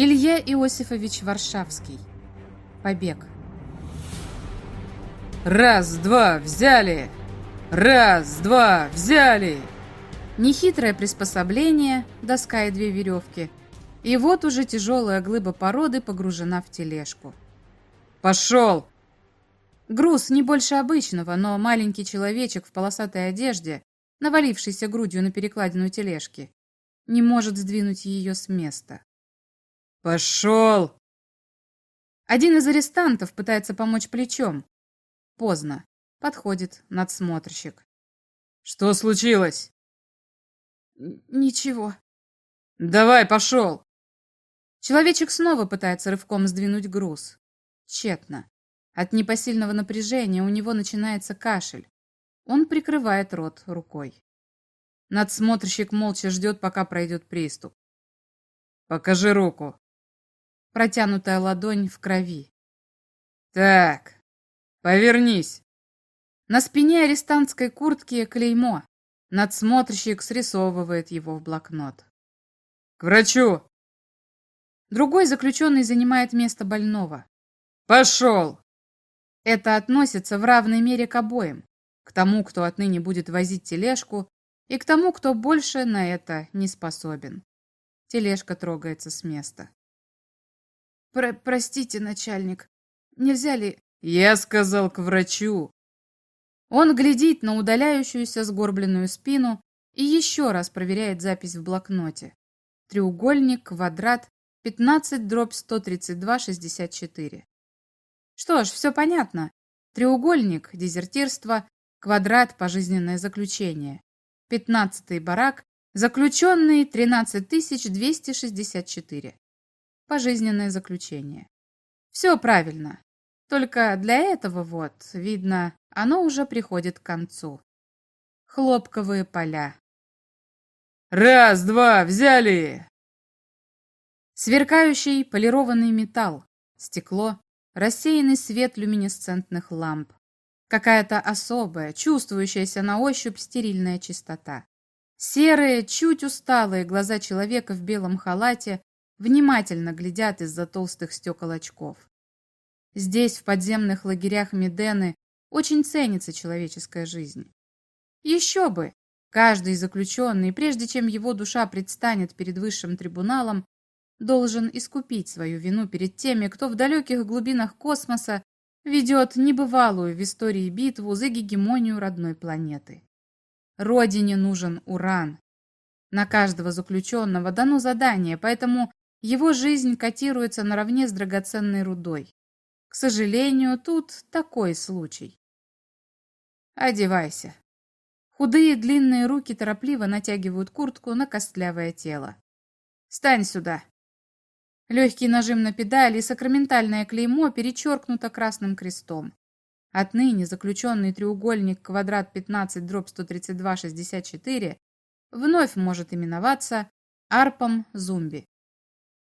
Илья Иосифович Варшавский. Побег. Раз, два, взяли! Раз, два, взяли! Нехитрое приспособление, доска и две веревки. И вот уже тяжелая глыба породы погружена в тележку. Пошел! Груз не больше обычного, но маленький человечек в полосатой одежде, навалившийся грудью на перекладину тележки, не может сдвинуть ее с места. Пошел! Один из арестантов пытается помочь плечом. Поздно. Подходит надсмотрщик. Что случилось? Ничего. Давай, пошел! Человечек снова пытается рывком сдвинуть груз. Тщетно. От непосильного напряжения у него начинается кашель. Он прикрывает рот рукой. Надсмотрщик молча ждет, пока пройдет приступ. «Покажи руку». Протянутая ладонь в крови. «Так, повернись». На спине арестантской куртки клеймо. Надсмотрщик срисовывает его в блокнот. «К врачу!» Другой заключенный занимает место больного. «Пошел!» Это относится в равной мере к обоим. К тому, кто отныне будет возить тележку, и к тому, кто больше на это не способен. Тележка трогается с места. Про «Простите, начальник, нельзя ли...» «Я сказал к врачу!» Он глядит на удаляющуюся сгорбленную спину и еще раз проверяет запись в блокноте. Треугольник, квадрат, 15 дробь 132, 64. Что ж, все понятно. Треугольник – дезертирство, квадрат – пожизненное заключение. Пятнадцатый барак, заключенный 13264. Пожизненное заключение. Все правильно. Только для этого вот, видно, оно уже приходит к концу. Хлопковые поля. Раз, два, взяли! Сверкающий полированный металл, стекло, рассеянный свет люминесцентных ламп, какая-то особая, чувствующаяся на ощупь стерильная чистота. Серые, чуть усталые глаза человека в белом халате внимательно глядят из-за толстых стекол очков. Здесь, в подземных лагерях Медены, очень ценится человеческая жизнь. Еще бы! Каждый заключенный, прежде чем его душа предстанет перед высшим трибуналом, должен искупить свою вину перед теми, кто в далеких глубинах космоса ведет небывалую в истории битву за гегемонию родной планеты. Родине нужен уран. На каждого заключенного дано задание, поэтому его жизнь котируется наравне с драгоценной рудой. К сожалению, тут такой случай. Одевайся. Худые длинные руки торопливо натягивают куртку на костлявое тело. Стань сюда. Легкий нажим на педали и сакраментальное клеймо перечеркнуто красным крестом. Отныне заключенный треугольник квадрат 15 дробь 132 64 вновь может именоваться арпом зумби.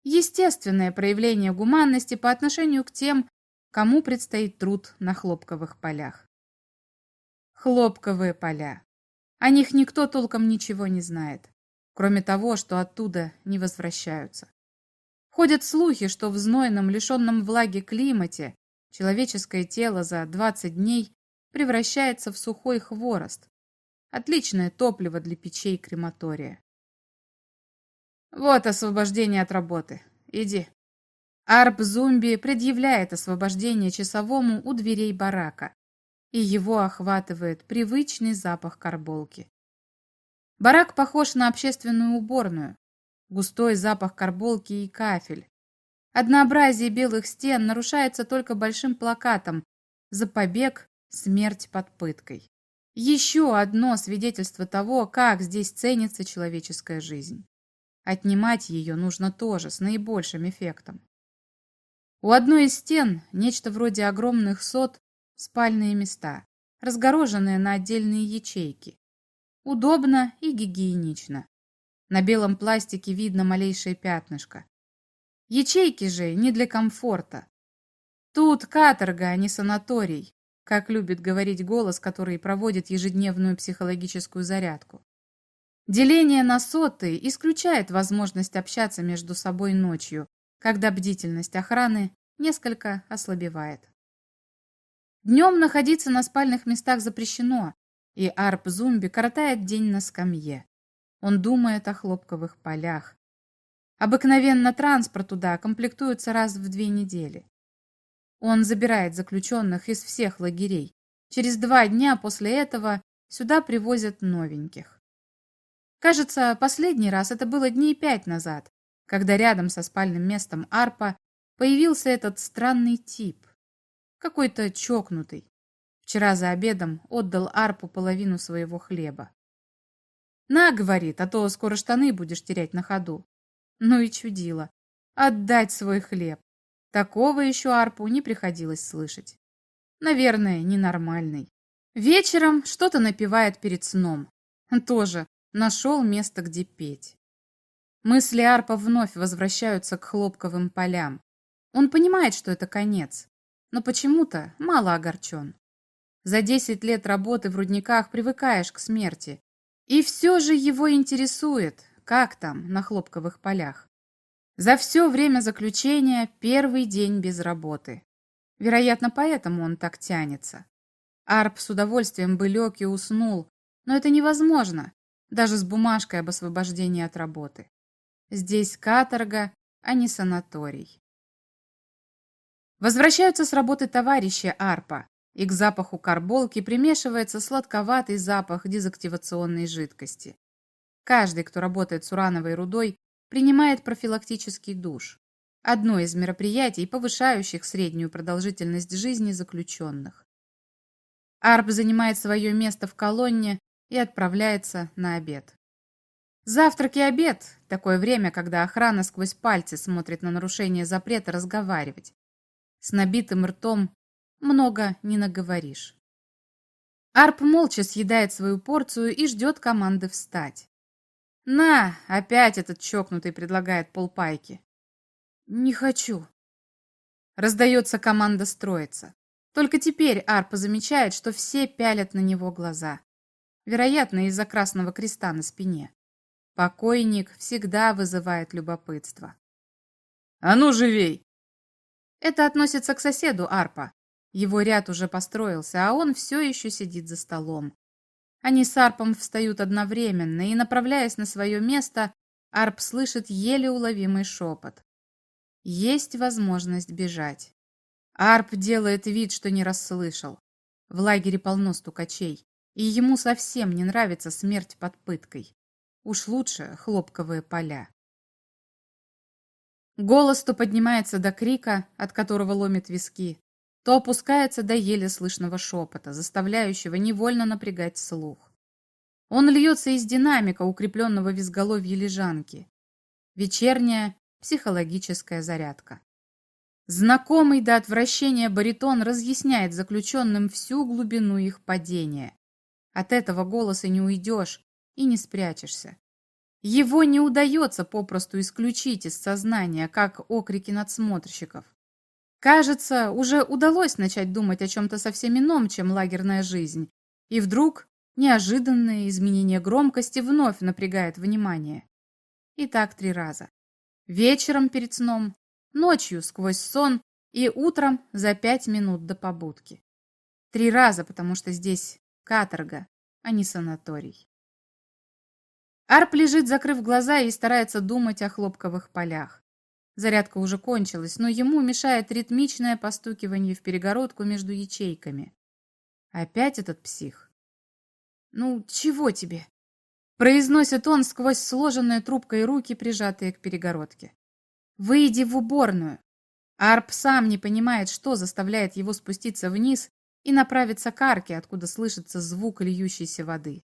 Естественное проявление гуманности по отношению к тем, кому предстоит труд на хлопковых полях. Хлопковые поля. О них никто толком ничего не знает, кроме того, что оттуда не возвращаются. Ходят слухи, что в знойном, лишенном влаги климате человеческое тело за 20 дней превращается в сухой хворост. Отличное топливо для печей крематория. Вот освобождение от работы. Иди. Арп Зумби предъявляет освобождение часовому у дверей барака, и его охватывает привычный запах карболки. Барак похож на общественную уборную, густой запах карболки и кафель. Однообразие белых стен нарушается только большим плакатом «За побег, смерть под пыткой». Еще одно свидетельство того, как здесь ценится человеческая жизнь. Отнимать ее нужно тоже с наибольшим эффектом. У одной из стен нечто вроде огромных сот спальные места, разгороженные на отдельные ячейки. Удобно и гигиенично. На белом пластике видно малейшее пятнышко. Ячейки же не для комфорта. Тут каторга, а не санаторий, как любит говорить голос, который проводит ежедневную психологическую зарядку. Деление на соты исключает возможность общаться между собой ночью, когда бдительность охраны несколько ослабевает. Днем находиться на спальных местах запрещено, и Арп Зумби коротает день на скамье. Он думает о хлопковых полях. Обыкновенно транспорт туда комплектуется раз в две недели. Он забирает заключенных из всех лагерей. Через два дня после этого сюда привозят новеньких. Кажется, последний раз это было дней пять назад, когда рядом со спальным местом Арпа появился этот странный тип. Какой-то чокнутый. Вчера за обедом отдал Арпу половину своего хлеба. «На, — говорит, — а то скоро штаны будешь терять на ходу». Ну и чудило. Отдать свой хлеб. Такого еще Арпу не приходилось слышать. Наверное, ненормальный. Вечером что-то напевает перед сном. Тоже нашел место, где петь. Мысли Арпа вновь возвращаются к хлопковым полям. Он понимает, что это конец но почему-то мало огорчен. За 10 лет работы в рудниках привыкаешь к смерти. И все же его интересует, как там на хлопковых полях. За все время заключения первый день без работы. Вероятно, поэтому он так тянется. Арп с удовольствием бы лег и уснул, но это невозможно, даже с бумажкой об освобождении от работы. Здесь каторга, а не санаторий. Возвращаются с работы товарищи Арпа, и к запаху карболки примешивается сладковатый запах дезактивационной жидкости. Каждый, кто работает с урановой рудой, принимает профилактический душ. Одно из мероприятий, повышающих среднюю продолжительность жизни заключенных. Арп занимает свое место в колонне и отправляется на обед. Завтрак и обед – такое время, когда охрана сквозь пальцы смотрит на нарушение запрета разговаривать. С набитым ртом много не наговоришь. Арп молча съедает свою порцию и ждет команды встать. «На!» — опять этот чокнутый предлагает полпайки. «Не хочу». Раздается команда строиться. Только теперь Арпа замечает, что все пялят на него глаза. Вероятно, из-за красного креста на спине. Покойник всегда вызывает любопытство. «А ну, живей!» Это относится к соседу Арпа. Его ряд уже построился, а он все еще сидит за столом. Они с Арпом встают одновременно, и, направляясь на свое место, Арп слышит еле уловимый шепот. Есть возможность бежать. Арп делает вид, что не расслышал. В лагере полно стукачей, и ему совсем не нравится смерть под пыткой. Уж лучше хлопковые поля. Голос то поднимается до крика, от которого ломит виски, то опускается до еле слышного шепота, заставляющего невольно напрягать слух. Он льется из динамика, укрепленного в изголовье лежанки. Вечерняя психологическая зарядка. Знакомый до отвращения баритон разъясняет заключенным всю глубину их падения. От этого голоса не уйдешь и не спрячешься. Его не удается попросту исключить из сознания, как окрики надсмотрщиков. Кажется, уже удалось начать думать о чем-то совсем ином, чем лагерная жизнь. И вдруг неожиданное изменение громкости вновь напрягает внимание. И так три раза. Вечером перед сном, ночью сквозь сон и утром за пять минут до побудки. Три раза, потому что здесь каторга, а не санаторий. Арп лежит, закрыв глаза, и старается думать о хлопковых полях. Зарядка уже кончилась, но ему мешает ритмичное постукивание в перегородку между ячейками. Опять этот псих. «Ну, чего тебе?» Произносит он сквозь сложенные трубкой руки, прижатые к перегородке. «Выйди в уборную!» Арп сам не понимает, что заставляет его спуститься вниз и направиться к арке, откуда слышится звук льющейся воды.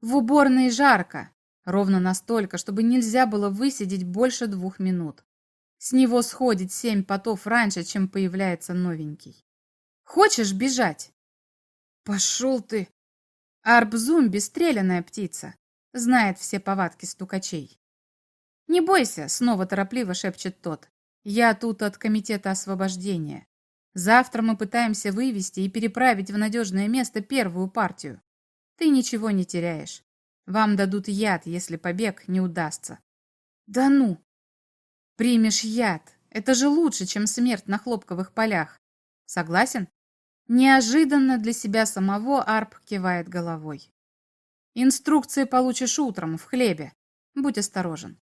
В уборной жарко, ровно настолько, чтобы нельзя было высидеть больше двух минут. С него сходит семь потов раньше, чем появляется новенький. Хочешь бежать? Пошел ты! Арбзумби — стреляная птица. Знает все повадки стукачей. «Не бойся», — снова торопливо шепчет тот. «Я тут от комитета освобождения. Завтра мы пытаемся вывести и переправить в надежное место первую партию. Ты ничего не теряешь. Вам дадут яд, если побег не удастся. Да ну! Примешь яд. Это же лучше, чем смерть на хлопковых полях. Согласен? Неожиданно для себя самого Арп кивает головой. Инструкции получишь утром в хлебе. Будь осторожен.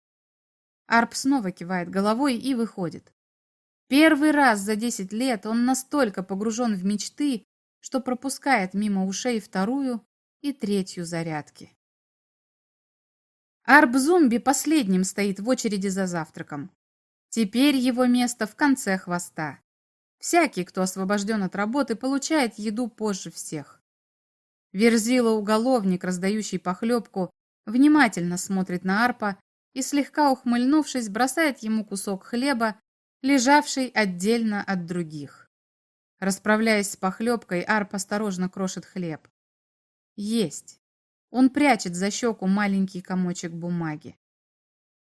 Арп снова кивает головой и выходит. Первый раз за 10 лет он настолько погружен в мечты, что пропускает мимо ушей вторую и третью зарядки. Арб-зомби последним стоит в очереди за завтраком. Теперь его место в конце хвоста. Всякий, кто освобожден от работы, получает еду позже всех. Верзила-уголовник, раздающий похлебку, внимательно смотрит на Арпа и, слегка ухмыльнувшись, бросает ему кусок хлеба, лежавший отдельно от других. Расправляясь с похлебкой, Арп осторожно крошит хлеб. Есть. Он прячет за щеку маленький комочек бумаги.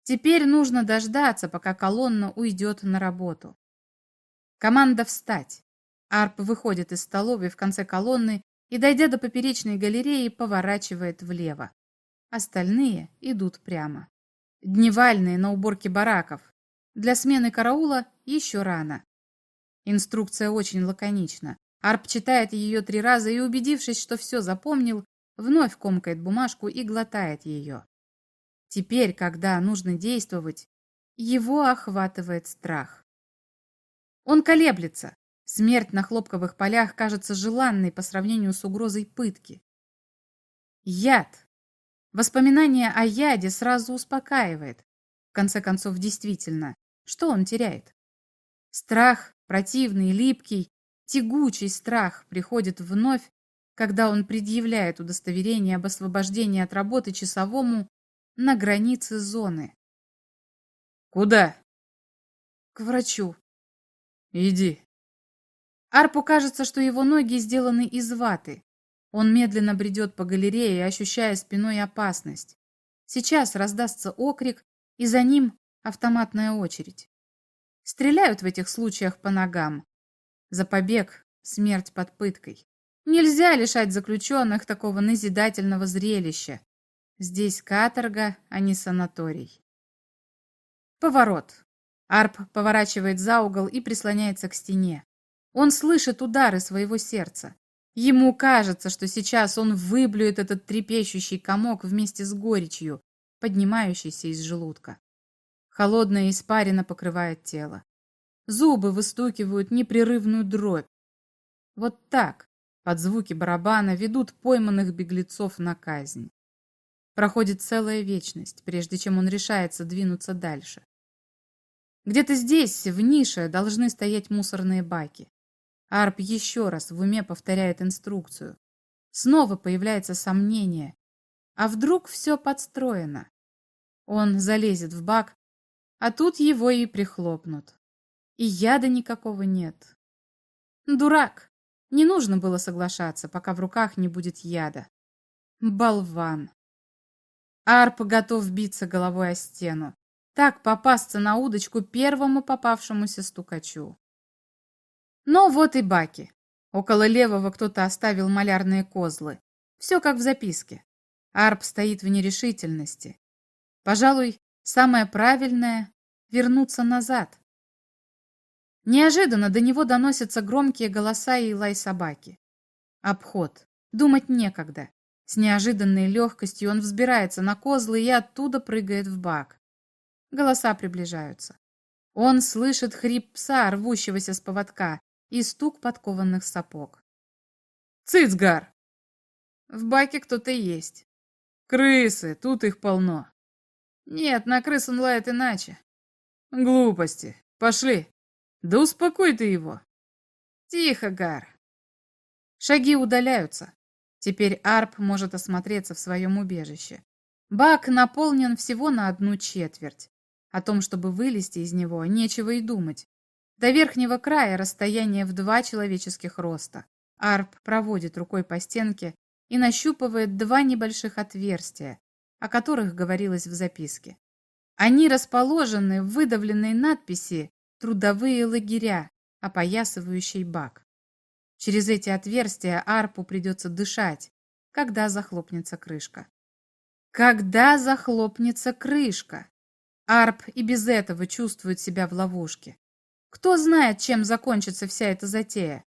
Теперь нужно дождаться, пока колонна уйдет на работу. Команда «Встать». Арп выходит из столовой в конце колонны и, дойдя до поперечной галереи, поворачивает влево. Остальные идут прямо. Дневальные на уборке бараков. Для смены караула еще рано. Инструкция очень лаконична. Арп читает ее три раза и, убедившись, что все запомнил, вновь комкает бумажку и глотает ее. Теперь, когда нужно действовать, его охватывает страх. Он колеблется. Смерть на хлопковых полях кажется желанной по сравнению с угрозой пытки. Яд. Воспоминание о яде сразу успокаивает. В конце концов, действительно, что он теряет? Страх, противный, липкий, тягучий страх приходит вновь, когда он предъявляет удостоверение об освобождении от работы часовому на границе зоны. «Куда?» «К врачу». «Иди». Арпу кажется, что его ноги сделаны из ваты. Он медленно бредет по галерее, ощущая спиной опасность. Сейчас раздастся окрик, и за ним автоматная очередь. Стреляют в этих случаях по ногам. За побег смерть под пыткой. Нельзя лишать заключенных такого назидательного зрелища. Здесь каторга, а не санаторий. Поворот. Арп поворачивает за угол и прислоняется к стене. Он слышит удары своего сердца. Ему кажется, что сейчас он выблюет этот трепещущий комок вместе с горечью, поднимающейся из желудка. Холодная испарина покрывает тело. Зубы выстукивают непрерывную дробь. Вот так, под звуки барабана ведут пойманных беглецов на казнь. Проходит целая вечность, прежде чем он решается двинуться дальше. Где-то здесь, в нише, должны стоять мусорные баки. Арп еще раз в уме повторяет инструкцию. Снова появляется сомнение. А вдруг все подстроено? Он залезет в бак, а тут его и прихлопнут. И яда никакого нет. Дурак. Не нужно было соглашаться, пока в руках не будет яда. Болван. Арп готов биться головой о стену. Так попасться на удочку первому попавшемуся стукачу. Но вот и баки. Около левого кто-то оставил малярные козлы. Все как в записке. Арп стоит в нерешительности. Пожалуй, самое правильное — вернуться назад. Неожиданно до него доносятся громкие голоса и лай собаки. Обход. Думать некогда. С неожиданной легкостью он взбирается на козлы и оттуда прыгает в бак. Голоса приближаются. Он слышит хрип пса, рвущегося с поводка, и стук подкованных сапог. «Цицгар!» В баке кто-то есть. «Крысы, тут их полно». «Нет, на крыс он лает иначе». «Глупости. Пошли». Да успокой ты его. Тихо, Гар. Шаги удаляются. Теперь Арп может осмотреться в своем убежище. Бак наполнен всего на одну четверть. О том, чтобы вылезти из него, нечего и думать. До верхнего края расстояние в два человеческих роста. Арп проводит рукой по стенке и нащупывает два небольших отверстия, о которых говорилось в записке. Они расположены в выдавленной надписи трудовые лагеря, опоясывающий бак. Через эти отверстия арпу придется дышать, когда захлопнется крышка. Когда захлопнется крышка? Арп и без этого чувствует себя в ловушке. Кто знает, чем закончится вся эта затея?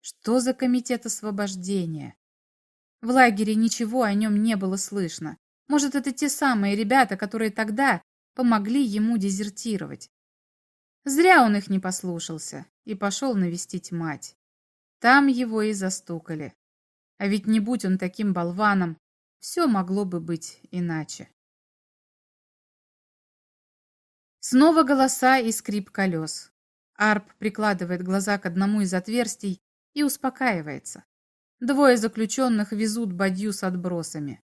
Что за комитет освобождения? В лагере ничего о нем не было слышно. Может, это те самые ребята, которые тогда помогли ему дезертировать. Зря он их не послушался и пошел навестить мать. Там его и застукали. А ведь не будь он таким болваном, все могло бы быть иначе. Снова голоса и скрип колес. Арп прикладывает глаза к одному из отверстий и успокаивается. Двое заключенных везут бадью с отбросами.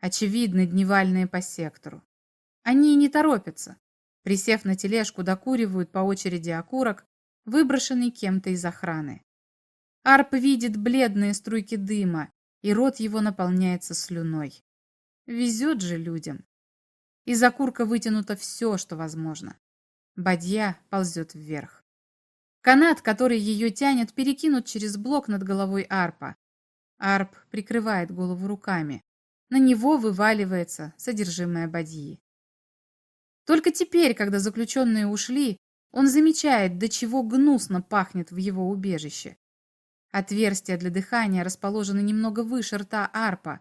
Очевидно, дневальные по сектору. Они не торопятся. Присев на тележку, докуривают по очереди окурок, выброшенный кем-то из охраны. Арп видит бледные струйки дыма, и рот его наполняется слюной. Везет же людям. Из окурка вытянуто все, что возможно. Бадья ползет вверх. Канат, который ее тянет, перекинут через блок над головой арпа. Арп прикрывает голову руками. На него вываливается содержимое бадьи. Только теперь, когда заключенные ушли, он замечает, до чего гнусно пахнет в его убежище. Отверстия для дыхания расположены немного выше рта арпа.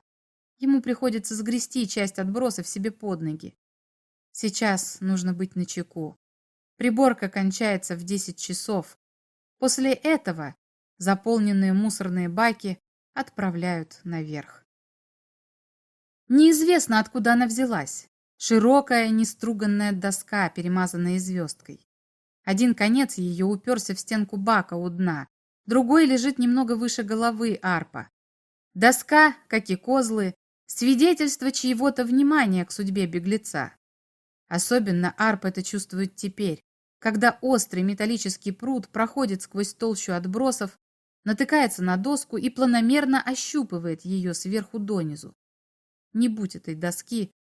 Ему приходится сгрести часть отбросов себе под ноги. Сейчас нужно быть начеку. Приборка кончается в 10 часов. После этого заполненные мусорные баки отправляют наверх. Неизвестно, откуда она взялась. Широкая, неструганная доска, перемазанная звездкой. Один конец ее уперся в стенку бака у дна, другой лежит немного выше головы арпа. Доска, как и козлы, свидетельство чьего-то внимания к судьбе беглеца. Особенно арп это чувствует теперь, когда острый металлический пруд проходит сквозь толщу отбросов, натыкается на доску и планомерно ощупывает ее сверху донизу. Не будь этой доски,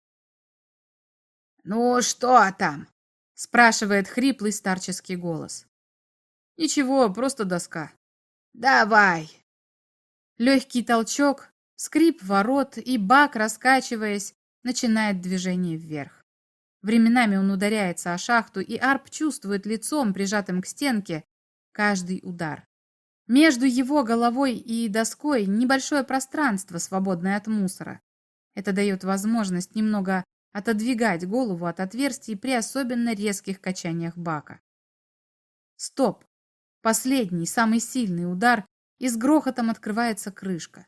«Ну, что там?» — спрашивает хриплый старческий голос. «Ничего, просто доска». «Давай». Легкий толчок, скрип ворот, и бак, раскачиваясь, начинает движение вверх. Временами он ударяется о шахту, и Арп чувствует лицом, прижатым к стенке, каждый удар. Между его головой и доской небольшое пространство, свободное от мусора. Это дает возможность немного отодвигать голову от отверстий при особенно резких качаниях бака. Стоп! Последний, самый сильный удар, и с грохотом открывается крышка.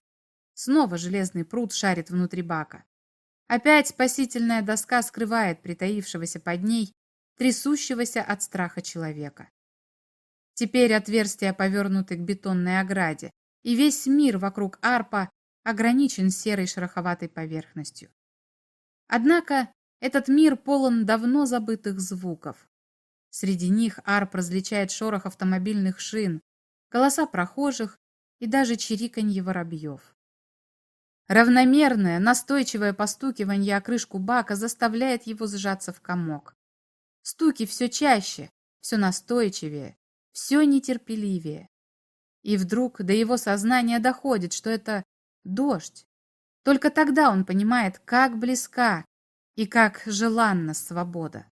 Снова железный пруд шарит внутри бака. Опять спасительная доска скрывает притаившегося под ней, трясущегося от страха человека. Теперь отверстия повернуты к бетонной ограде, и весь мир вокруг арпа ограничен серой шероховатой поверхностью. Однако этот мир полон давно забытых звуков. Среди них Арп различает шорох автомобильных шин, голоса прохожих и даже чириканье воробьев. Равномерное, настойчивое постукивание о крышку бака заставляет его сжаться в комок. Стуки все чаще, все настойчивее, все нетерпеливее. И вдруг до его сознания доходит, что это дождь. Только тогда он понимает, как близка и как желанна свобода.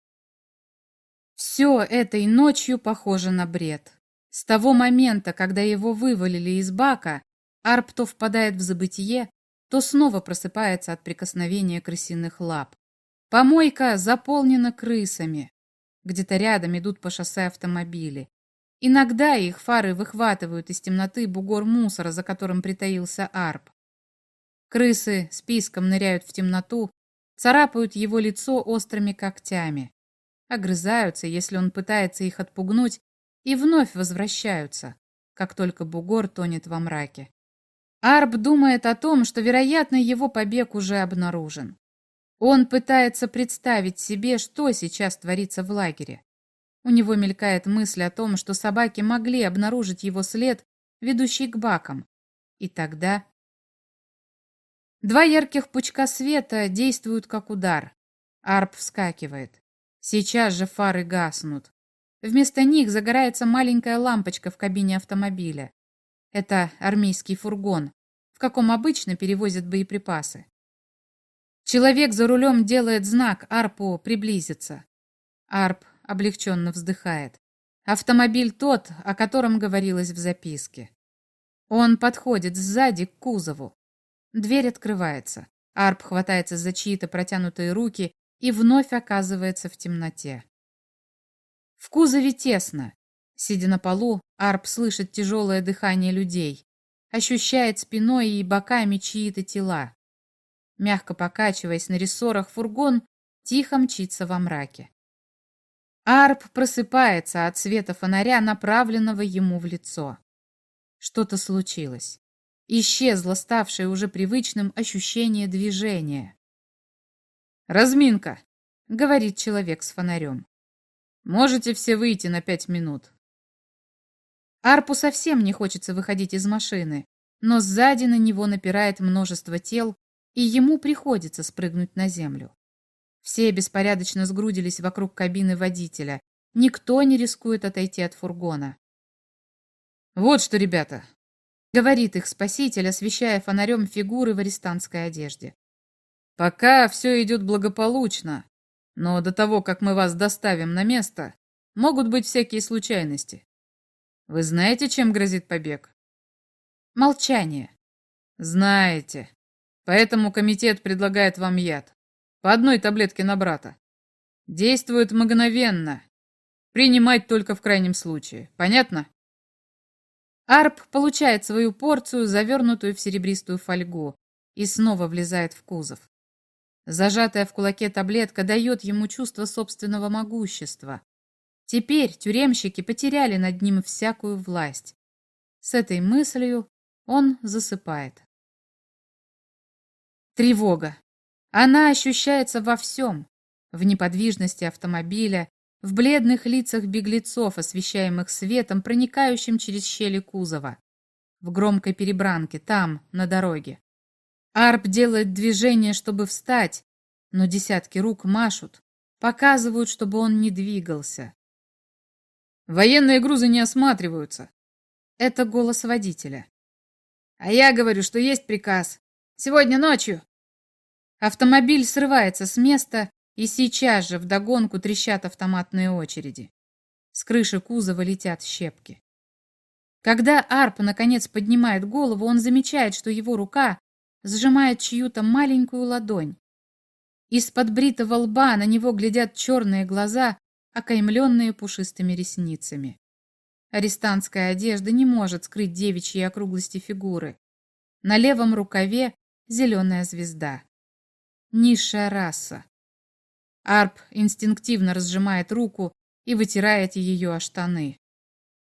Все этой ночью похоже на бред. С того момента, когда его вывалили из бака, Арп то впадает в забытие, то снова просыпается от прикосновения крысиных лап. Помойка заполнена крысами. Где-то рядом идут по шоссе автомобили. Иногда их фары выхватывают из темноты бугор мусора, за которым притаился Арп. Крысы списком ныряют в темноту, царапают его лицо острыми когтями, огрызаются, если он пытается их отпугнуть, и вновь возвращаются, как только бугор тонет во мраке. Арб думает о том, что, вероятно, его побег уже обнаружен. Он пытается представить себе, что сейчас творится в лагере. У него мелькает мысль о том, что собаки могли обнаружить его след, ведущий к бакам. И тогда Два ярких пучка света действуют как удар. Арп вскакивает. Сейчас же фары гаснут. Вместо них загорается маленькая лампочка в кабине автомобиля. Это армейский фургон, в каком обычно перевозят боеприпасы. Человек за рулем делает знак Арпу приблизиться. Арп облегченно вздыхает. Автомобиль тот, о котором говорилось в записке. Он подходит сзади к кузову. Дверь открывается. Арп хватается за чьи-то протянутые руки и вновь оказывается в темноте. В кузове тесно. Сидя на полу, Арп слышит тяжелое дыхание людей, ощущает спиной и боками чьи-то тела. Мягко покачиваясь на рессорах, фургон тихо мчится во мраке. Арп просыпается от света фонаря, направленного ему в лицо. Что-то случилось. Исчезло ставшее уже привычным ощущение движения. «Разминка», — говорит человек с фонарем. «Можете все выйти на пять минут». Арпу совсем не хочется выходить из машины, но сзади на него напирает множество тел, и ему приходится спрыгнуть на землю. Все беспорядочно сгрудились вокруг кабины водителя. Никто не рискует отойти от фургона. «Вот что, ребята!» — говорит их спаситель, освещая фонарем фигуры в арестантской одежде. «Пока все идет благополучно, но до того, как мы вас доставим на место, могут быть всякие случайности. Вы знаете, чем грозит побег?» Молчание. «Знаете. Поэтому комитет предлагает вам яд. По одной таблетке на брата. Действует мгновенно. Принимать только в крайнем случае. Понятно? Арп получает свою порцию, завернутую в серебристую фольгу, и снова влезает в кузов. Зажатая в кулаке таблетка дает ему чувство собственного могущества. Теперь тюремщики потеряли над ним всякую власть. С этой мыслью он засыпает. Тревога. Она ощущается во всем. В неподвижности автомобиля, в бледных лицах беглецов, освещаемых светом, проникающим через щели кузова, в громкой перебранке, там, на дороге. Арп делает движение, чтобы встать, но десятки рук машут, показывают, чтобы он не двигался. Военные грузы не осматриваются. Это голос водителя. А я говорю, что есть приказ. Сегодня ночью. Автомобиль срывается с места, и сейчас же вдогонку трещат автоматные очереди. С крыши кузова летят щепки. Когда Арп наконец поднимает голову, он замечает, что его рука сжимает чью-то маленькую ладонь. Из-под бритого лба на него глядят черные глаза, окаймленные пушистыми ресницами. Арестантская одежда не может скрыть девичьи округлости фигуры. На левом рукаве зеленая звезда. Низшая раса. Арп инстинктивно разжимает руку и вытирает ее о штаны.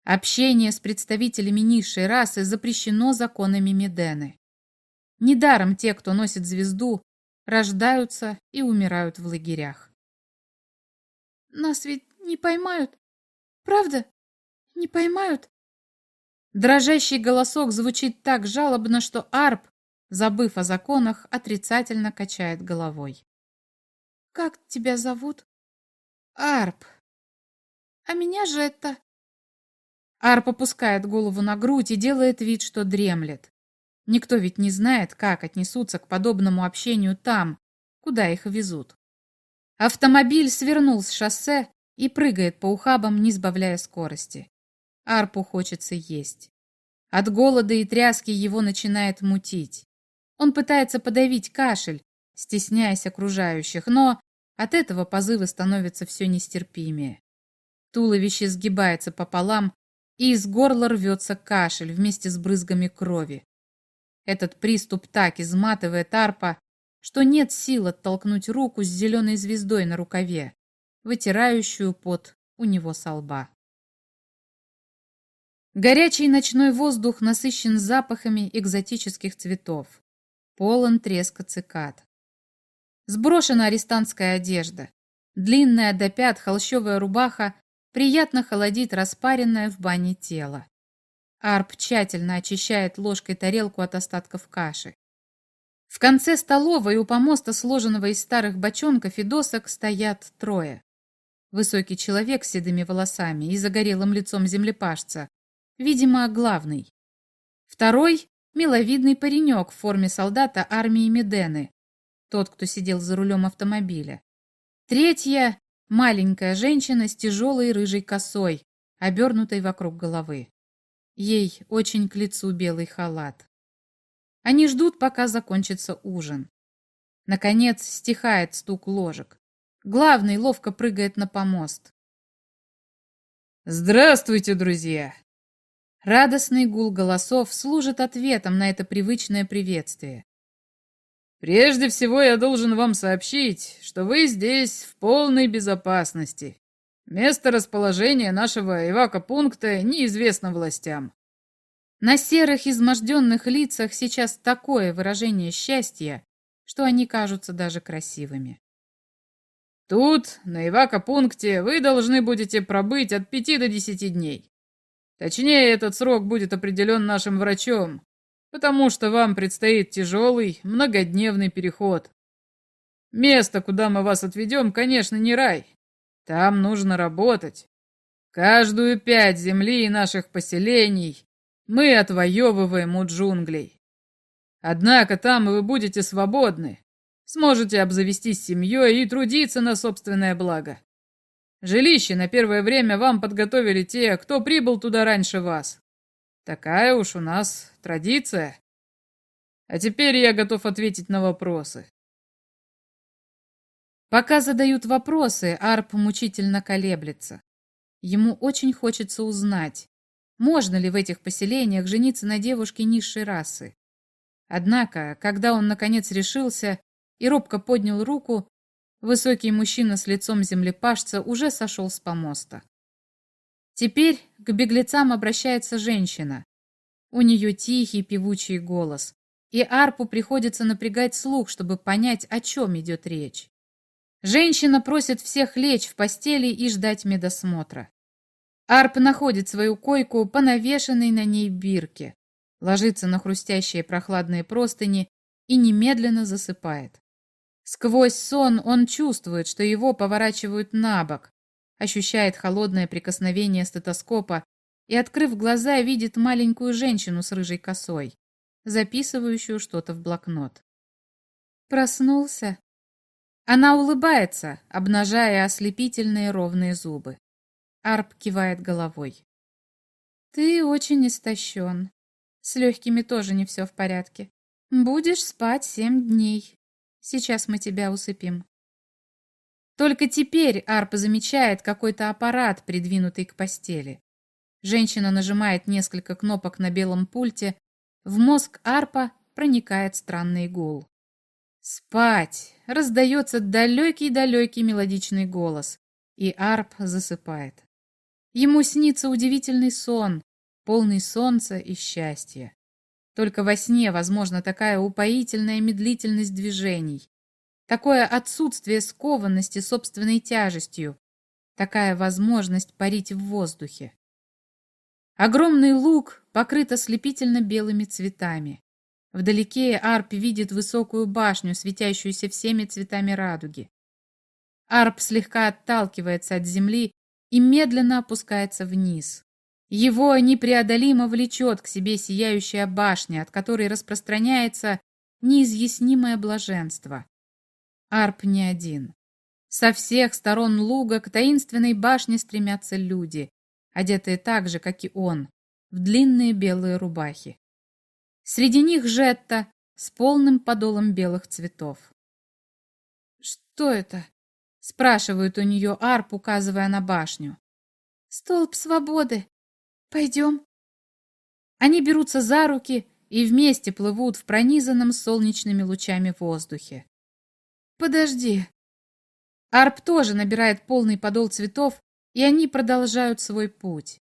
Общение с представителями низшей расы запрещено законами Медены. Недаром те, кто носит звезду, рождаются и умирают в лагерях. «Нас ведь не поймают? Правда? Не поймают?» Дрожащий голосок звучит так жалобно, что Арп забыв о законах, отрицательно качает головой. «Как тебя зовут?» «Арп». «А меня же это...» Арп опускает голову на грудь и делает вид, что дремлет. Никто ведь не знает, как отнесутся к подобному общению там, куда их везут. Автомобиль свернул с шоссе и прыгает по ухабам, не сбавляя скорости. Арпу хочется есть. От голода и тряски его начинает мутить. Он пытается подавить кашель, стесняясь окружающих, но от этого позывы становятся все нестерпимее. Туловище сгибается пополам, и из горла рвется кашель вместе с брызгами крови. Этот приступ так изматывает арпа, что нет сил оттолкнуть руку с зеленой звездой на рукаве, вытирающую пот у него со лба. Горячий ночной воздух насыщен запахами экзотических цветов полон треска цикад. Сброшена арестантская одежда. Длинная до пят холщовая рубаха приятно холодит распаренное в бане тело. Арп тщательно очищает ложкой тарелку от остатков каши. В конце столовой у помоста, сложенного из старых бочонков и досок, стоят трое. Высокий человек с седыми волосами и загорелым лицом землепашца, видимо, главный. Второй миловидный паренек в форме солдата армии Медены, тот, кто сидел за рулем автомобиля. Третья маленькая женщина с тяжелой рыжей косой, обернутой вокруг головы. Ей очень к лицу белый халат. Они ждут, пока закончится ужин. Наконец стихает стук ложек. Главный ловко прыгает на помост. «Здравствуйте, друзья!» Радостный гул голосов служит ответом на это привычное приветствие. «Прежде всего я должен вам сообщить, что вы здесь в полной безопасности. Место расположения нашего эвакопункта неизвестно властям. На серых изможденных лицах сейчас такое выражение счастья, что они кажутся даже красивыми. Тут, на эвакопункте, вы должны будете пробыть от пяти до десяти дней. Точнее, этот срок будет определен нашим врачом, потому что вам предстоит тяжелый, многодневный переход. Место, куда мы вас отведем, конечно, не рай, там нужно работать. Каждую пять земли и наших поселений мы отвоевываем у джунглей. Однако там вы будете свободны, сможете обзавестись семьей и трудиться на собственное благо. Жилище на первое время вам подготовили те, кто прибыл туда раньше вас. Такая уж у нас традиция. А теперь я готов ответить на вопросы. Пока задают вопросы, Арп мучительно колеблется. Ему очень хочется узнать, можно ли в этих поселениях жениться на девушке низшей расы. Однако, когда он наконец решился и робко поднял руку, высокий мужчина с лицом землепашца уже сошел с помоста. Теперь к беглецам обращается женщина. У нее тихий певучий голос, и Арпу приходится напрягать слух, чтобы понять, о чем идет речь. Женщина просит всех лечь в постели и ждать медосмотра. Арп находит свою койку по навешанной на ней бирке, ложится на хрустящие прохладные простыни и немедленно засыпает. Сквозь сон он чувствует, что его поворачивают на бок, ощущает холодное прикосновение стетоскопа и, открыв глаза, видит маленькую женщину с рыжей косой, записывающую что-то в блокнот. Проснулся? Она улыбается, обнажая ослепительные ровные зубы. Арп кивает головой. Ты очень истощен. С легкими тоже не все в порядке. Будешь спать семь дней. Сейчас мы тебя усыпим. Только теперь Арп замечает какой-то аппарат, придвинутый к постели. Женщина нажимает несколько кнопок на белом пульте. В мозг Арпа проникает странный гул. «Спать!» — раздается далекий-далекий мелодичный голос, и Арп засыпает. Ему снится удивительный сон, полный солнца и счастья. Только во сне возможна такая упоительная медлительность движений, такое отсутствие скованности собственной тяжестью, такая возможность парить в воздухе. Огромный луг покрыт ослепительно белыми цветами. Вдалеке Арп видит высокую башню, светящуюся всеми цветами радуги. Арп слегка отталкивается от земли и медленно опускается вниз. Его непреодолимо влечет к себе сияющая башня, от которой распространяется неизъяснимое блаженство. Арп не один. Со всех сторон луга к таинственной башне стремятся люди, одетые так же, как и он, в длинные белые рубахи. Среди них Жетта с полным подолом белых цветов. «Что это?» — спрашивает у нее Арп, указывая на башню. «Столб свободы. Пойдем». Они берутся за руки и вместе плывут в пронизанном солнечными лучами воздухе. «Подожди». Арп тоже набирает полный подол цветов, и они продолжают свой путь.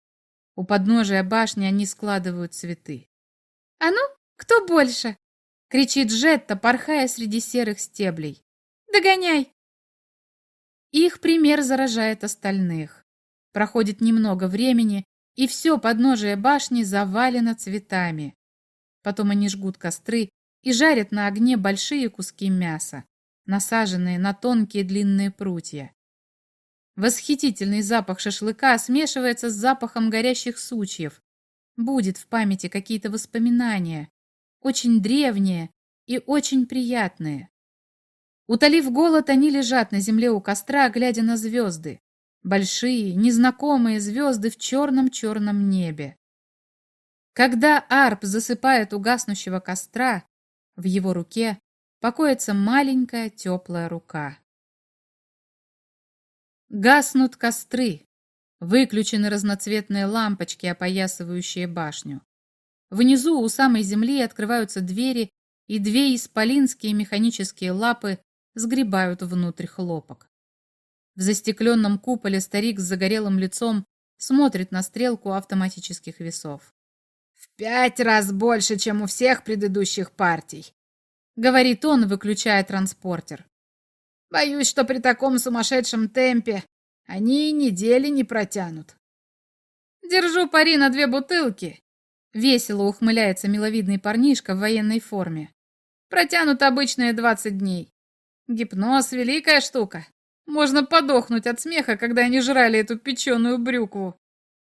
У подножия башни они складывают цветы. «А ну, кто больше?» — кричит Жетта, порхая среди серых стеблей. «Догоняй!» Их пример заражает остальных. Проходит немного времени, и все подножие башни завалено цветами. Потом они жгут костры и жарят на огне большие куски мяса, насаженные на тонкие длинные прутья. Восхитительный запах шашлыка смешивается с запахом горящих сучьев, будет в памяти какие-то воспоминания, очень древние и очень приятные. Утолив голод, они лежат на земле у костра, глядя на звезды. Большие, незнакомые звезды в черном-черном небе. Когда Арп засыпает у гаснущего костра, в его руке покоится маленькая теплая рука. Гаснут костры, выключены разноцветные лампочки, опоясывающие башню. Внизу у самой земли открываются двери, и две исполинские механические лапы сгребают внутрь хлопок. В застекленном куполе старик с загорелым лицом смотрит на стрелку автоматических весов. «В пять раз больше, чем у всех предыдущих партий», — говорит он, выключая транспортер. «Боюсь, что при таком сумасшедшем темпе они недели не протянут». «Держу пари на две бутылки», — весело ухмыляется миловидный парнишка в военной форме. «Протянут обычные двадцать дней. Гипноз — великая штука. Можно подохнуть от смеха, когда они жрали эту печеную брюкву.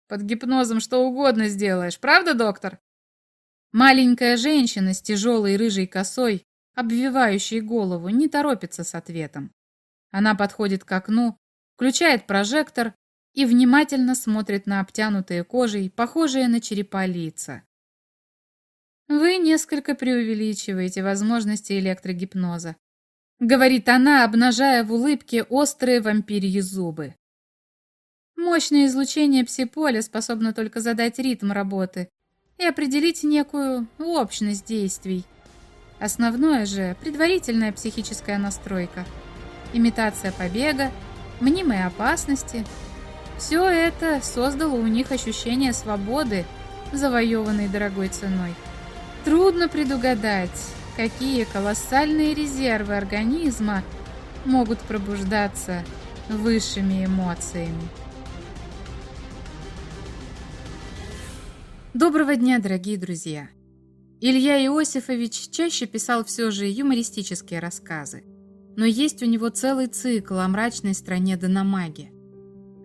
Под гипнозом что угодно сделаешь, правда, доктор? Маленькая женщина с тяжелой рыжей косой, обвивающей голову, не торопится с ответом. Она подходит к окну, включает прожектор и внимательно смотрит на обтянутые кожей, похожие на черепа лица. Вы несколько преувеличиваете возможности электрогипноза. — говорит она, обнажая в улыбке острые вампирьи зубы. Мощное излучение псиполя способно только задать ритм работы и определить некую общность действий. Основное же – предварительная психическая настройка, имитация побега, мнимые опасности. Все это создало у них ощущение свободы, завоеванной дорогой ценой. Трудно предугадать, какие колоссальные резервы организма могут пробуждаться высшими эмоциями. Доброго дня, дорогие друзья! Илья Иосифович чаще писал все же юмористические рассказы, но есть у него целый цикл о мрачной стране Дономаги.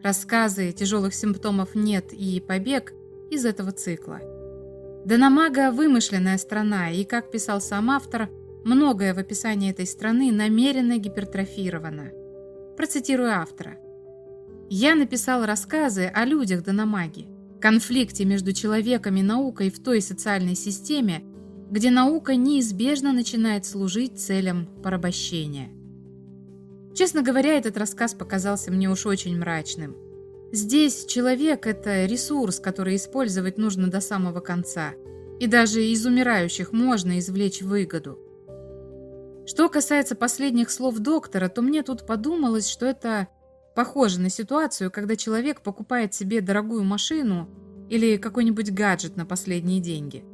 Рассказы «Тяжелых симптомов нет» и «Побег» из этого цикла – Данамага – вымышленная страна, и, как писал сам автор, многое в описании этой страны намеренно гипертрофировано. Процитирую автора. «Я написал рассказы о людях Данамаги, конфликте между человеком и наукой в той социальной системе, где наука неизбежно начинает служить целям порабощения. Честно говоря, этот рассказ показался мне уж очень мрачным – Здесь человек – это ресурс, который использовать нужно до самого конца. И даже из умирающих можно извлечь выгоду. Что касается последних слов доктора, то мне тут подумалось, что это похоже на ситуацию, когда человек покупает себе дорогую машину или какой-нибудь гаджет на последние деньги.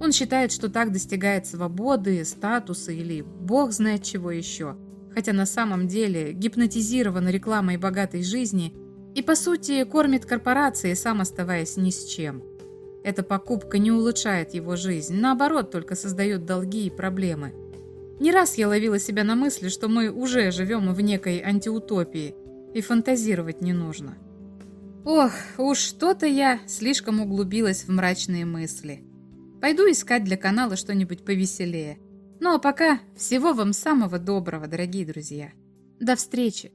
Он считает, что так достигает свободы, статуса или бог знает чего еще. Хотя на самом деле гипнотизирован рекламой богатой жизни – и, по сути, кормит корпорации, сам оставаясь ни с чем. Эта покупка не улучшает его жизнь, наоборот, только создает долги и проблемы. Не раз я ловила себя на мысли, что мы уже живем в некой антиутопии, и фантазировать не нужно. Ох, уж что-то я слишком углубилась в мрачные мысли. Пойду искать для канала что-нибудь повеселее. Ну а пока всего вам самого доброго, дорогие друзья. До встречи!